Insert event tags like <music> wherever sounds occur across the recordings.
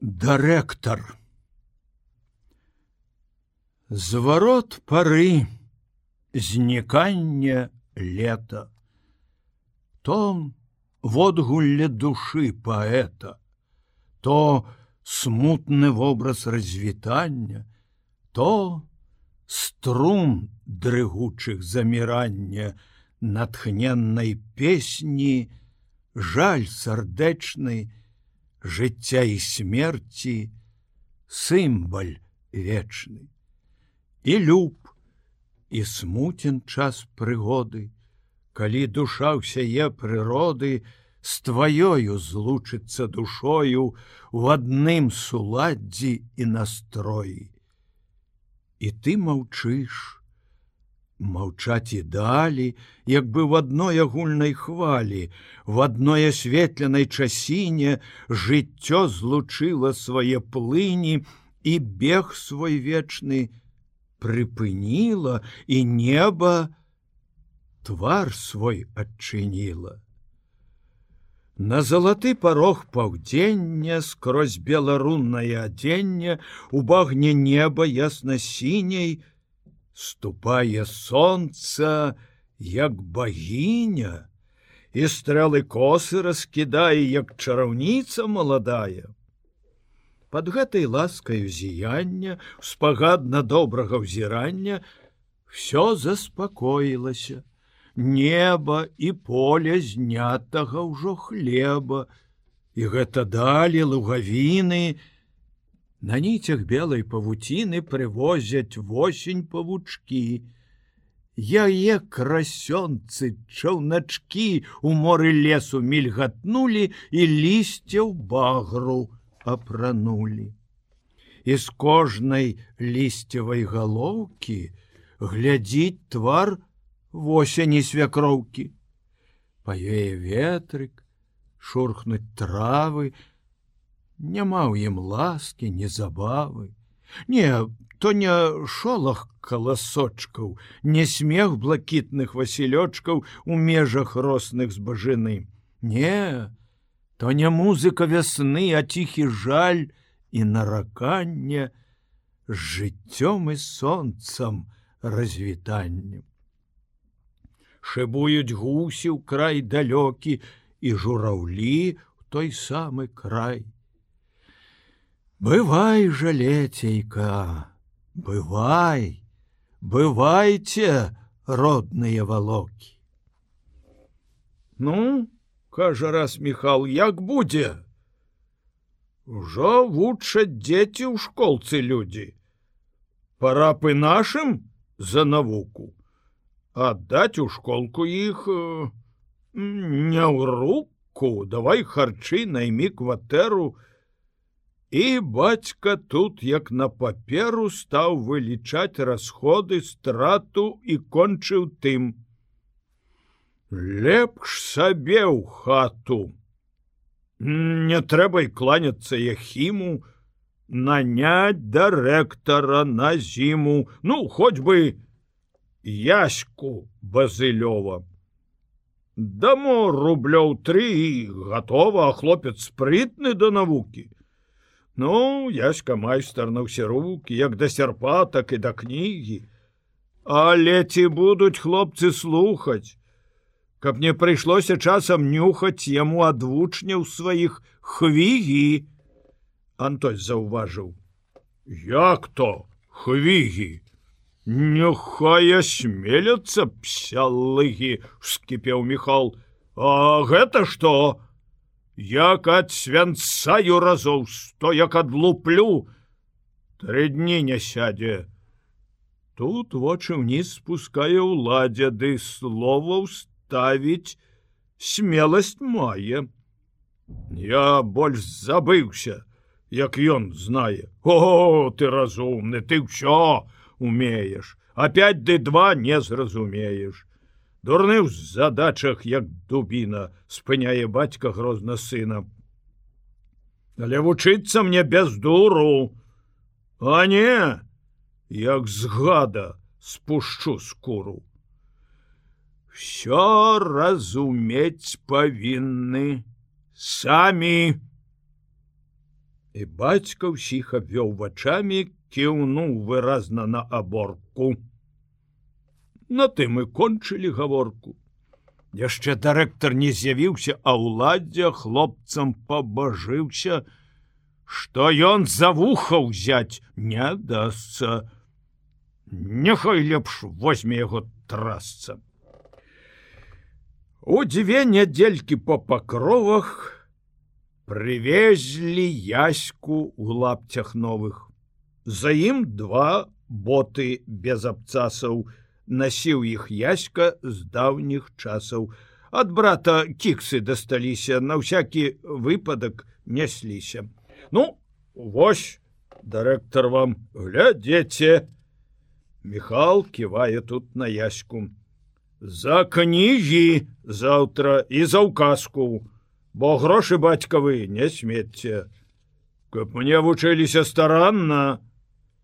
Дырэктар Зварот пары знікання лета То водгулле душы паэта то смутны вобраз развітання то струн дрыгучых замірання натхненнай песні жаль сардэчны, жыцця і смерти сімбаль вечны. І люб і смутен час прыгоды калі душа ўсяе прыроды з тваёю злучыцца душою у адным суладдзі і настроі. І ты маўчыш маўчаць і далі, як бы в адной агульнай хвалі, в адной асветленай часіне жыццё злучыла свае плыні і бег свой вечны прыпыніла і неба твар свой адчыніла. На залаты парог паўдзення скрозь беларуннае адзенне у багне неба ясна-сіняй, ступае солнца як богиня і стрэлы косы раскідае як чараўніца маладая. Под гэтай ласкаю зіяння спагадна добрага ўзірання все заспакоілася. Неба і поле знятага ўжо хлеба і гэта далі лугавіны На ніцях белой павуціны прывозяць восень павучкі. Яе красёнцы чаўначкі у моры лесу мільгатнулі і лісце ў багру апранулі. І з кожнай лісцевай галоўкі глядзіць твар восені свякроўкі. Паее ветрык, шурхнуць травы, няма ў ім ласкі не забавы. Не то не шолах каласочкаў не смех блакітных васілёчкаў у межах росных збажыны. Не то не музыка вясны а ціхі жаль і нараканне з жыццём і сонцам развітаннем. Шыбуюць гусі ў край далёкі і жураўлі той самы край Бывай жалецейка, бывай, бывайте, родныя валокі. Ну, кажа раз Михал, як будзе? Ужо вучаць дзеці ў школцы людзі. Парапы нашым за навуку, аддаць у школку іх э, не ў руку, давай харчы найми кватэру, І бацька тут, як на паперу стаў вылічаць расходы страту і кончыў тым. Лепш сабе ў хату. Не трэба і кланяцца яхіму, нанять дырэктара на зіму, ну хоць бы яську базылёва. Дамо рублёў тры гатова, хлопец спрытны да навукі. Ну, яська майстар на ўсе руки, як да сярпа, так і да кнігі. Але ці будуць хлопцы слухаць, каб не прыйшлося часам нюхаць яму ад вучняў сваіх хвігі. Антой заўважыў: Як то хвігі? Нюхая смеляцца псялыгі, скіпеў Михал. А гэта што? Як ад свянцаю разоў сто як адлуплю тры дні не сядзе. Тут вочы ўніз спускае ўладдзя ды слова ставіць смеласць мае. Я больш забыўся як ён знае. О ты разумны ты ўсё умееш. Опять ты два не зразумееш Дурны ў задачах, як дубіна, спыняе бацька грозна сына. Але вучыцца мне без дуру. А не, як згада спушчу скуру. Всё разумець павінны самі. І бацька ўсіх абвёў вачамі, кіўнуў выразна на аборку. На тым і кончылі гаворку. Яшчэ дырэктар не з'явіўся, а ўладдзя хлопцам пабажыўся, што ён за вуха ўзяць не дасца. Няхай лепш возьме яго трасца. У дзве нядзелькі па пакровах прывезлі яську ў лапцях новых. За ім два боты без абцасаў, насіў іх яська з даўніх часаў. Ад брата кіксы дасталіся, на ўсякі выпадак нясліся. Ну, вось, дырэктар вам глядзеце. Михал ківае тут на яську. За кнігі заўтра і за ўказку, бо грошы бацькавы не смецце. Каб мне вучыліся старанна,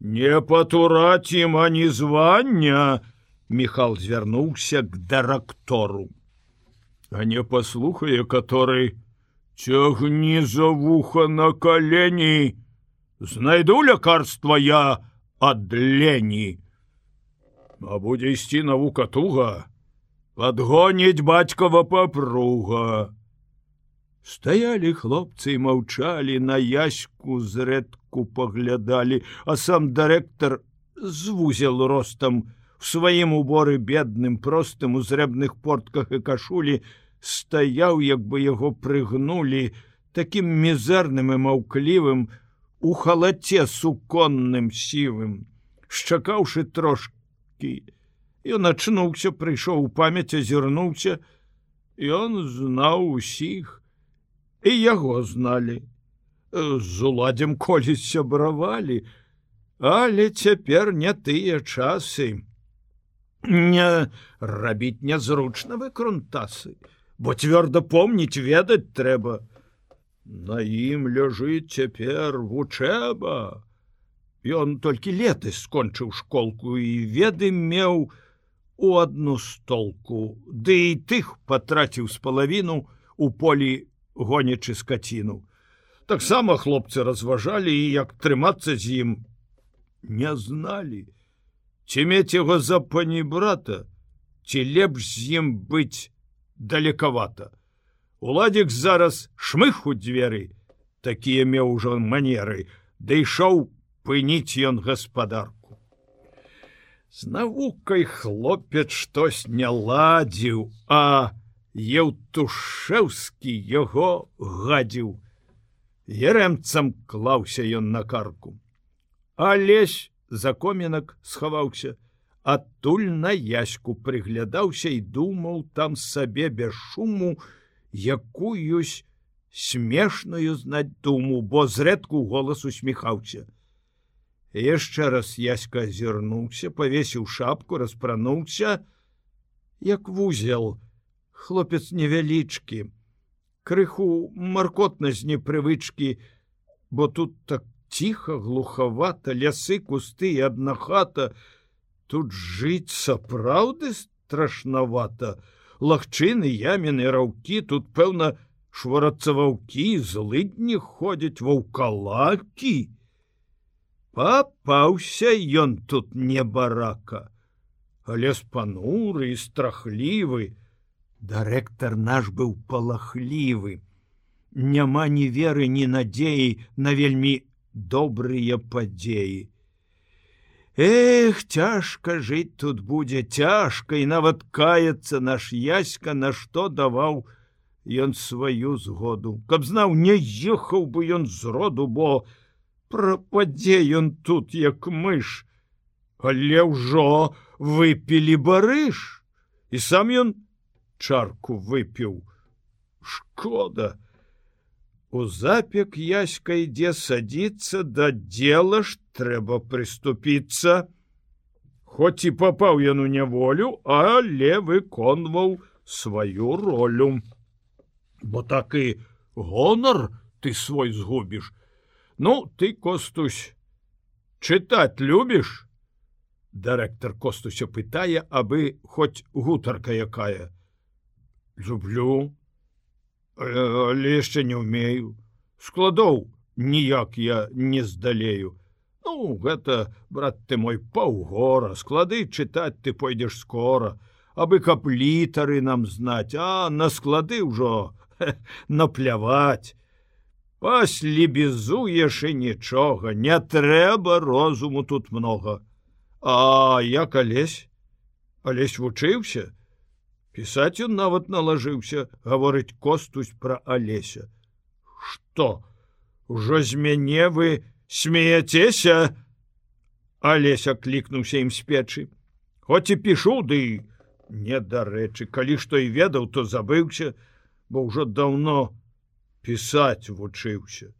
не патураць ім ані звання, Михал звярнуўся к дырактору. А не паслухае, который цягні за вуха на калені, знайду лякарства я ад лені. А будзе ісці навука туга, подгоніць бацькава папруга. Стаялі хлопцы і маўчалі на яську зрэдку паглядалі, а сам дырэктар звузел ростам, в сваім уборы бедным простым у зрэбных портках і кашулі стаяў як бы яго прыгнули таким мізэрным і маўклівым у халаце суконным сівым. Шчакаўшы трошки ён ачнуўся прыйшоў у памяць азірнуўся ён знаў усіх і яго зналі. З уладзем колісь сябравалі але цяпер не тыя часы не рабіць нязручна вы крунтасы, бо цвёрда помніць ведаць трэба. На ім ляжыць цяпер вучэба. Ён толькі леты скончыў школку і веды меў у адну столку, ды і тых патраціў з палавіну у полі гонячы скаціну. Таксама хлопцы разважалі і як трымацца з ім не зналі ці мець яго за пані брата ці лепш з ім быць далекавата уладзік зараз шмых у дзверы такія меў ужо манеры дайшоў пыніць ён гаспадарку з навукай хлопец штось не ладзіў а еўтушэўскі яго гадзіў ерэмцам клаўся ён на карку. Алесь за комінак схаваўся, адтуль на яську прыглядаўся і думаў там сабе без шуму, якуюсь смешную знаць думу, бо зрэдку голас усміхаўся. Яшчэ раз яська азірнуўся, павесіў шапку, распрануўся, як вузел, хлопец невялічкі, крыху маркотна з непрывычкі, бо тут так ціха глухавата лясы кусты і адна хата. Тут жыць сапраўды страшнавата. Лагчыны яміны раўкі тут пэўна шварацца ваўкі злыдні ходзяць ваўкалакі. Папаўся ён тут не барака але з пануры і страхлівы. Дырэктар наш быў палахлівы. Няма ні веры ні надзеі на вельмі добрыя падзеі. Эх, цяжка жыць тут будзе цяжка і нават каецца наш яська, на што даваў ён сваю згоду. Каб знаў, не ехаў бы ён з роду, бо прападзе ён тут як мыш, Але ўжо выпілі барыш, і сам ён чарку выпіў. Шкода, У запек яська ідзе садіцца да дела ж трэба прыступіцца. Хоць і папаў ён у няволю, але выконваў сваю ролю. Бо так і гонар ты свой згубіш. Ну, ты костусь, чытаць любіш? Дырэктар костуся пытае, абы хоць гутарка якая. Люблю, але яшчэ не ўмею. Складоў ніяк я не здалею. Ну гэта брат ты мой паўгора. Склады чытаць ты пойдзеш скора. Абы каб літары нам знаць а на склады ўжо напляваць. Паслебезуеш і нічога не трэба розуму тут много а я калесь алесь вучыўся пісаць ён нават налажыўся гаворыць костусь пра алеся что ужо з мяне вы смеяцеся алеся клікнуўся ім з печы хоць і пішу ды недарэчы калі што і ведаў то забыўся бо ўжо даўно пісаць вучыўся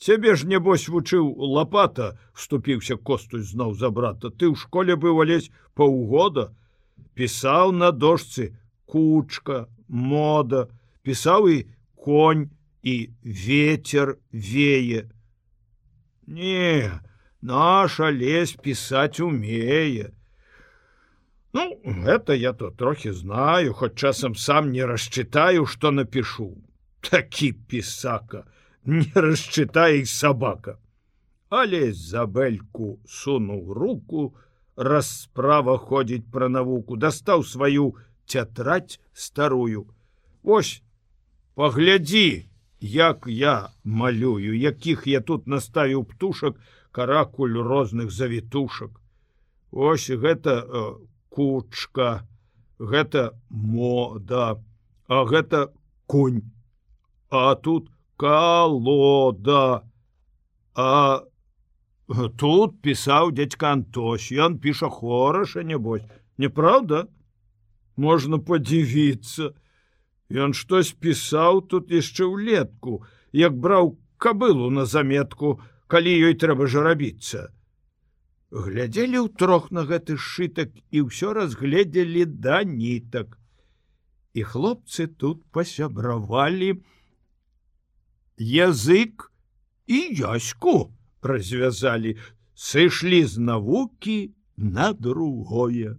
цябе ж небось вучыў лопата вступіўся костусь зноў за брата. Ты ў школе быў алесь паўгода пісаў на дошцы кучка мода пісаў і конь і ветер вее. Не наша лес пісаць умее. Ну это я то трохі знаю хоць часам сам не расчытаю что напишу такі пісака не расчытай сабака. Але забельку сунуў руку расправа ходзіць пра навуку дастаў сваю цятраць старую. Ось паглядзі як я малюю якіх я тут наставіў птушак каракуль розных завітушак ось гэта э, кучка гэта мода а гэта конь а тут колода а тут пісаў дядька антось ён піша хораша небось неправда можна подзівіцца Ён штось пісаў тут яшчэ ўлетку, як браў кабылу на заметку, калі ёй трэба ж рабіцца. Глядзелі ў трох на гэты сшытак і ўсё разгледзелі да нітак. І хлопцы тут пасябравалі язык і яську развязалі, сышлі з навукі на другое.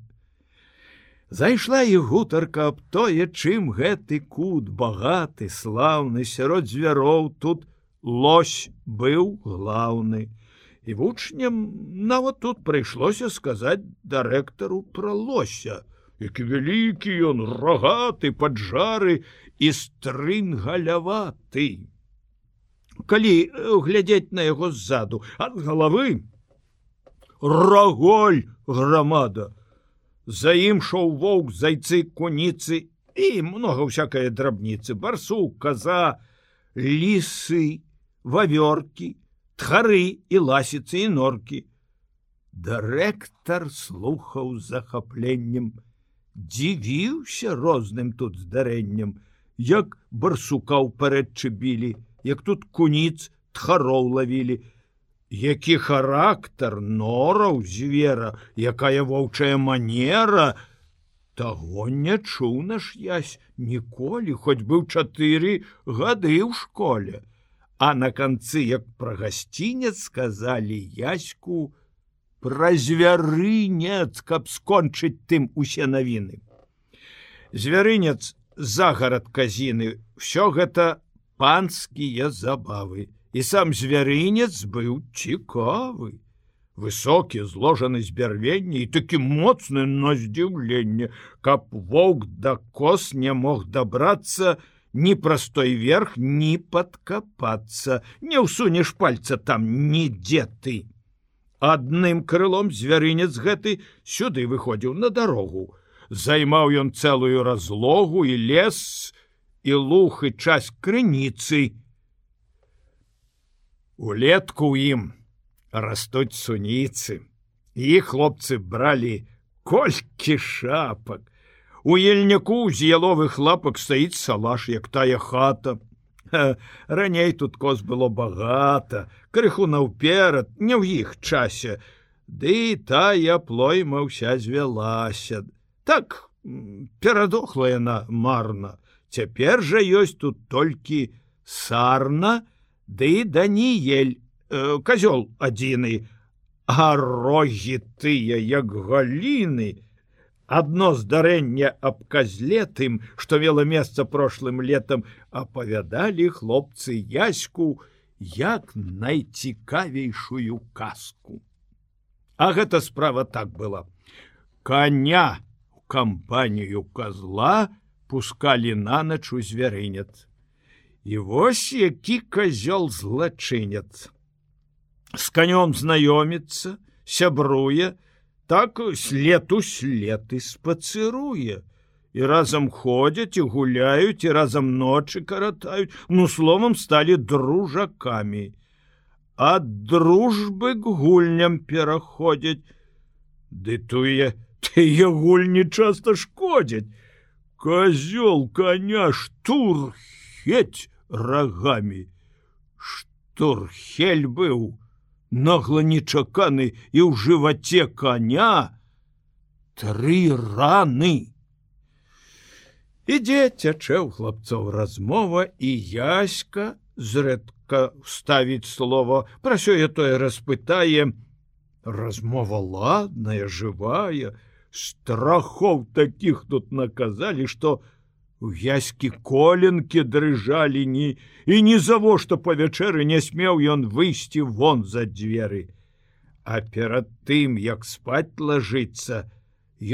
Зайшла і гутарка аб тое, чым гэты кут багаты, слаўны сярод звяроў тут лось быў глаўны. І вучням нават тут прыйшлося сказаць дырэктару пра лося, які вялікі ён рогаты паджары і стрын галяваты. Калі глядзець на яго ззаду ад галавы раголь грамада, За ім шоў воўк зайцы куніцы і много всякой драбніцы. Барсу коза лісы вавёркі тхары і ласіцы і норкі. Дырэктар слухаў захапленнем дзівіўся розным тут здарэннем як барсукаў парэдчы білі як тут куніц тхароў лавілі які характар нораў звера, якая воўчая манера, таго не чуў наш язь ніколі, хоць быў чатыры гады ў школе. А на канцы, як пра гасцінец сказалі яську пра звярынец, каб скончыць тым усе навіны. Звярынец загарад казіны, ўсё гэта панскія забавы і сам звярынец быў цікавы. Высокі зложаны з бярвення і такі моцны на здзіўленне, каб воўк да кос не мог дабрацца ні простой верх, ні падкапацца, не ўсунеш пальца там нідзе ты. Адным крылом звярынец гэты сюды выходзіў на дарогу. Займаў ён цэлую разлогу і лес і лух і час крыніцы, улетку ў ім растуць суніцы. І хлопцы бралі колькі шапак. У ельняку з яловых лапак стаіць салаш як тая хата. Раней тут коз было багата крыху наўперад не ў іх часе. Ды тая плойма ўся звялася. Так перадохла яна марна цяпер жа ёсць тут толькі сарна Ды Даніель э, козёл адзіны, а рогі тыя як галіны. Адно здарэнне аб казлетым, што вела месца прошлым летам, апавядалі хлопцы яську, як найцікавейшую казку. А гэта справа так была. Каня у кампанію козла пускалі на ноч у звярынец. І вось які козёл злачынец. З канём знаёміцца, сябруе, так след у след і спацыруе. І разам ходзяць і гуляюць і разам ночы каратаюць. Ну словом сталі дружакамі. Ад дружбы к гульням пераходзяць. Ды тое тыя гульні часта шкодзяць козёл коня штурхеть рагамі штурхель быў нагла нечаканы і ў жываце коня тры раны. Ідзе цячэ ў хлапцоў размова і яська зрэдка ставіць слово пра сёе тое распытае. Размова ладная жывая страхов таких тут наказалі что у яські коленкі дрыжалі ні і ні завошта па вячэры не смеў ён выйсці вон за дзверы а перад тым як спать лажыцца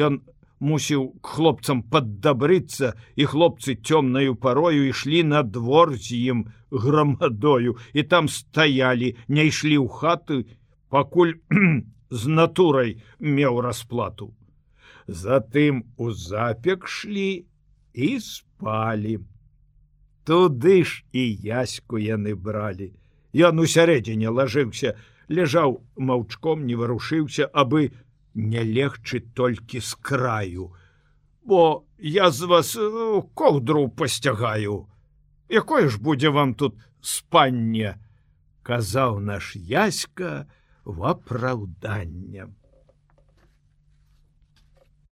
ён мусіў к хлопцам паддабрыцца і хлопцы цёмнаю парою ішлі на двор з ім грамадою і там стаялі не ішлі ў хаты пакуль <clears throat> з натурай меў расплату затым у запек шлі і спалі туды ж і яську яны бралі ён у сярэдзіне лажыўся ляжаў маўчком не варушыўся абы не легчы толькі з краю, бо я з вас э, коўдру пасцягаю. Якое ж будзе вам тут спанне, казаў наш яська в апраўданнем.